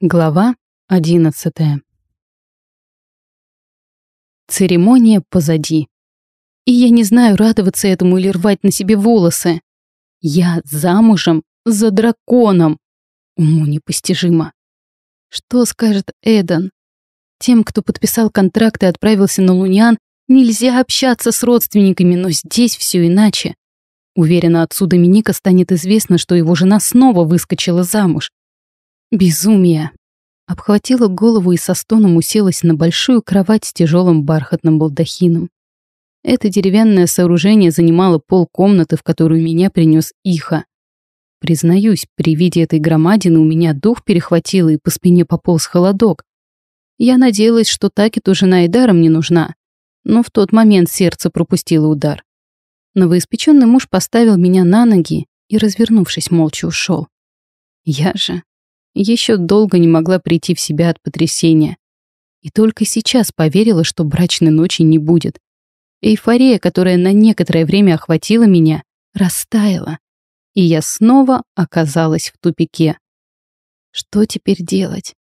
Глава одиннадцатая. Церемония позади. И я не знаю, радоваться этому или рвать на себе волосы. Я замужем за драконом. Уму непостижимо. Что скажет Эдан? Тем, кто подписал контракт и отправился на Лунян, нельзя общаться с родственниками, но здесь все иначе. Уверена, отцу Доминика станет известно, что его жена снова выскочила замуж. Безумие. Обхватила голову и со стоном уселась на большую кровать с тяжелым бархатным балдахином. Это деревянное сооружение занимало пол комнаты, в которую меня принес Иха. Признаюсь, при виде этой громадины у меня дух перехватило и по спине пополз холодок. Я надеялась, что Таки тоже жена и даром не нужна, но в тот момент сердце пропустило удар. Новоиспеченный муж поставил меня на ноги и, развернувшись, молча ушел. Я же еще долго не могла прийти в себя от потрясения. И только сейчас поверила, что брачной ночи не будет. Эйфория, которая на некоторое время охватила меня, растаяла, и я снова оказалась в тупике. Что теперь делать?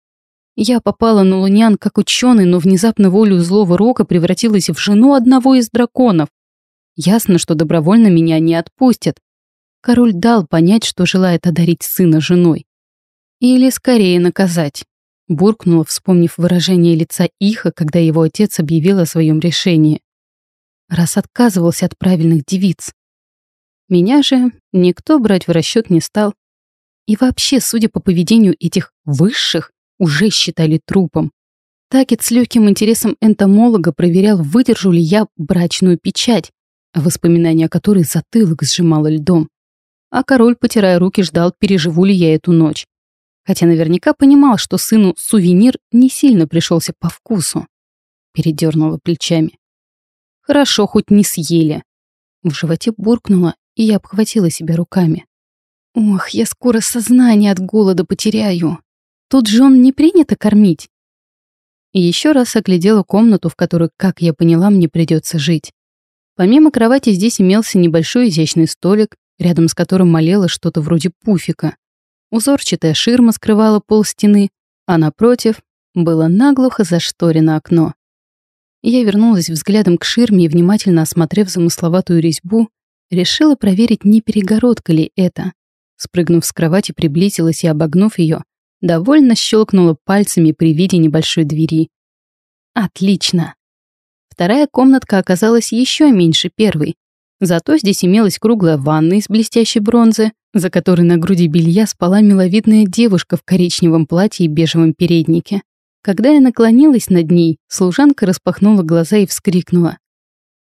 Я попала на Лунян как ученый, но внезапно волю злого рока превратилась в жену одного из драконов. Ясно, что добровольно меня не отпустят. Король дал понять, что желает одарить сына женой. Или скорее наказать. Буркнула, вспомнив выражение лица Иха, когда его отец объявил о своем решении. Раз отказывался от правильных девиц. Меня же никто брать в расчет не стал. И вообще, судя по поведению этих высших, уже считали трупом. Такет с легким интересом энтомолога проверял, выдержу ли я брачную печать, воспоминания о которой затылок сжимало льдом. А король, потирая руки, ждал, переживу ли я эту ночь хотя наверняка понимал, что сыну сувенир не сильно пришелся по вкусу. Передернула плечами. Хорошо, хоть не съели. В животе буркнула, и я обхватила себя руками. Ох, я скоро сознание от голода потеряю. Тут же он не принято кормить. И еще раз оглядела комнату, в которой, как я поняла, мне придется жить. Помимо кровати здесь имелся небольшой изящный столик, рядом с которым молело что-то вроде пуфика. Узорчатая ширма скрывала пол стены, а напротив было наглухо зашторено окно. Я вернулась взглядом к ширме и, внимательно осмотрев замысловатую резьбу, решила проверить, не перегородка ли это. Спрыгнув с кровати, приблизилась и, обогнув ее, довольно щелкнула пальцами при виде небольшой двери. Отлично. Вторая комнатка оказалась еще меньше первой. Зато здесь имелась круглая ванна из блестящей бронзы, за которой на груди белья спала миловидная девушка в коричневом платье и бежевом переднике. Когда я наклонилась над ней, служанка распахнула глаза и вскрикнула.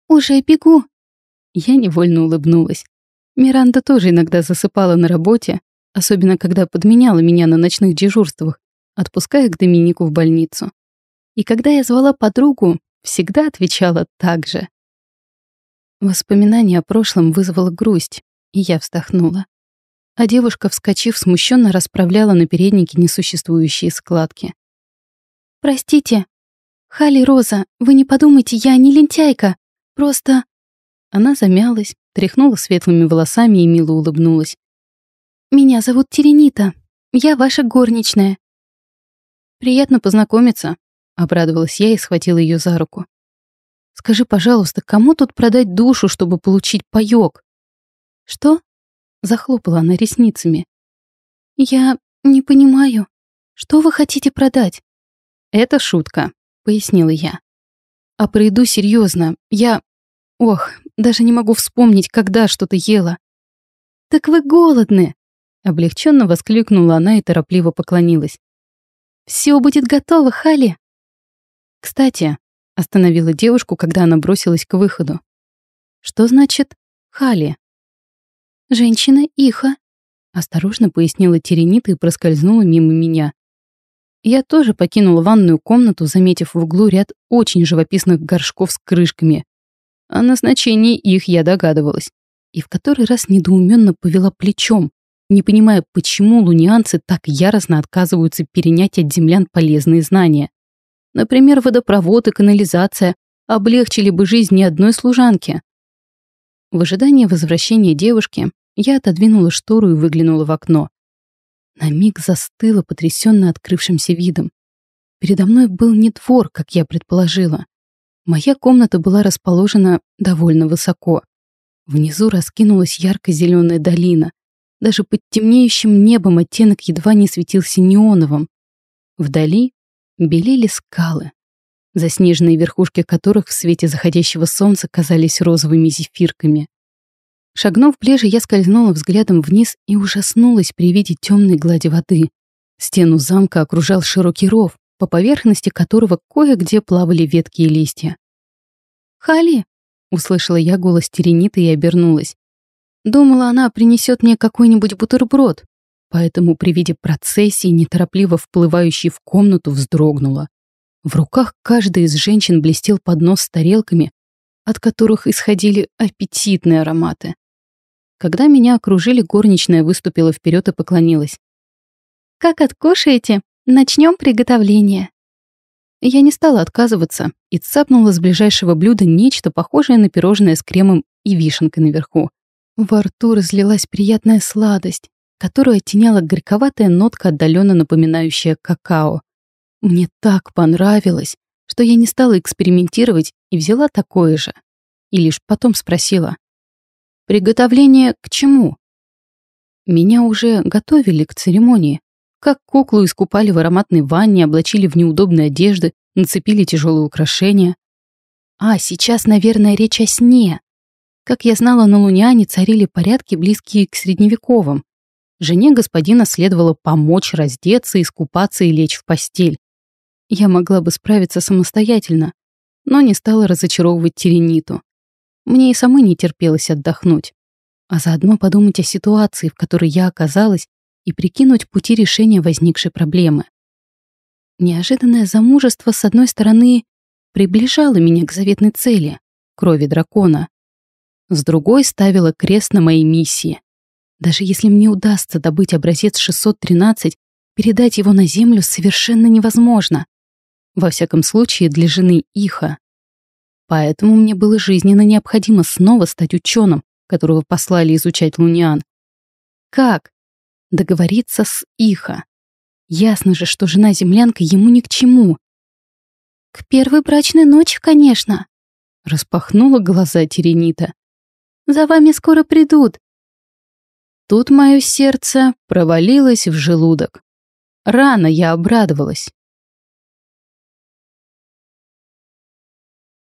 «Уже бегу!» Я невольно улыбнулась. Миранда тоже иногда засыпала на работе, особенно когда подменяла меня на ночных дежурствах, отпуская к Доминику в больницу. И когда я звала подругу, всегда отвечала так же. Воспоминание о прошлом вызвало грусть, и я вздохнула а девушка, вскочив, смущенно расправляла на переднике несуществующие складки. «Простите. Хали Роза, вы не подумайте, я не лентяйка. Просто...» Она замялась, тряхнула светлыми волосами и мило улыбнулась. «Меня зовут Теренита. Я ваша горничная». «Приятно познакомиться», — обрадовалась я и схватила ее за руку. «Скажи, пожалуйста, кому тут продать душу, чтобы получить паёк?» «Что?» Захлопала она ресницами. «Я не понимаю. Что вы хотите продать?» «Это шутка», — пояснила я. «А про еду серьезно. Я... Ох, даже не могу вспомнить, когда что-то ела». «Так вы голодны!» — облегченно воскликнула она и торопливо поклонилась. «Все будет готово, Хали!» «Кстати», — остановила девушку, когда она бросилась к выходу. «Что значит «Хали»?» «Женщина Иха», — осторожно пояснила Теренита и проскользнула мимо меня. Я тоже покинула ванную комнату, заметив в углу ряд очень живописных горшков с крышками. О назначении их я догадывалась. И в который раз недоуменно повела плечом, не понимая, почему лунианцы так яростно отказываются перенять от землян полезные знания. Например, водопровод и канализация облегчили бы жизнь ни одной служанки. В ожидании возвращения девушки я отодвинула штору и выглянула в окно. На миг застыла, потрясенно открывшимся видом. Передо мной был не двор, как я предположила. Моя комната была расположена довольно высоко. Внизу раскинулась ярко-зеленая долина. Даже под темнеющим небом оттенок едва не светился неоновым. Вдали белели скалы, заснеженные верхушки которых в свете заходящего солнца казались розовыми зефирками. Шагнув ближе, я скользнула взглядом вниз и ужаснулась при виде темной глади воды. Стену замка окружал широкий ров, по поверхности которого кое-где плавали ветки и листья. «Хали!» Услышала я голос Терениты и обернулась. Думала, она принесет мне какой-нибудь бутерброд, поэтому при виде процессии, неторопливо вплывающей в комнату, вздрогнула. В руках каждой из женщин блестел поднос с тарелками, от которых исходили аппетитные ароматы. Когда меня окружили, горничная выступила вперед и поклонилась. «Как откушаете, начнем приготовление». Я не стала отказываться и цапнула с ближайшего блюда нечто похожее на пирожное с кремом и вишенкой наверху. Во рту разлилась приятная сладость, которую оттеняла горьковатая нотка, отдаленно напоминающая какао. Мне так понравилось, что я не стала экспериментировать и взяла такое же. И лишь потом спросила. «Приготовление к чему?» Меня уже готовили к церемонии, как куклу искупали в ароматной ванне, облачили в неудобные одежды, нацепили тяжелые украшения. А, сейчас, наверное, речь о сне. Как я знала, на Луниане царили порядки, близкие к средневековым. Жене господина следовало помочь раздеться, искупаться и лечь в постель. Я могла бы справиться самостоятельно, но не стала разочаровывать Терениту. Мне и самой не терпелось отдохнуть, а заодно подумать о ситуации, в которой я оказалась, и прикинуть пути решения возникшей проблемы. Неожиданное замужество, с одной стороны, приближало меня к заветной цели — крови дракона. С другой ставило крест на моей миссии. Даже если мне удастся добыть образец 613, передать его на Землю совершенно невозможно. Во всяком случае, для жены Иха. Поэтому мне было жизненно необходимо снова стать ученым, которого послали изучать Луниан. Как? договориться с Иха. Ясно же, что жена-землянка ему ни к чему. «К первой брачной ночи, конечно», — распахнула глаза Теренита. «За вами скоро придут». Тут мое сердце провалилось в желудок. Рано я обрадовалась.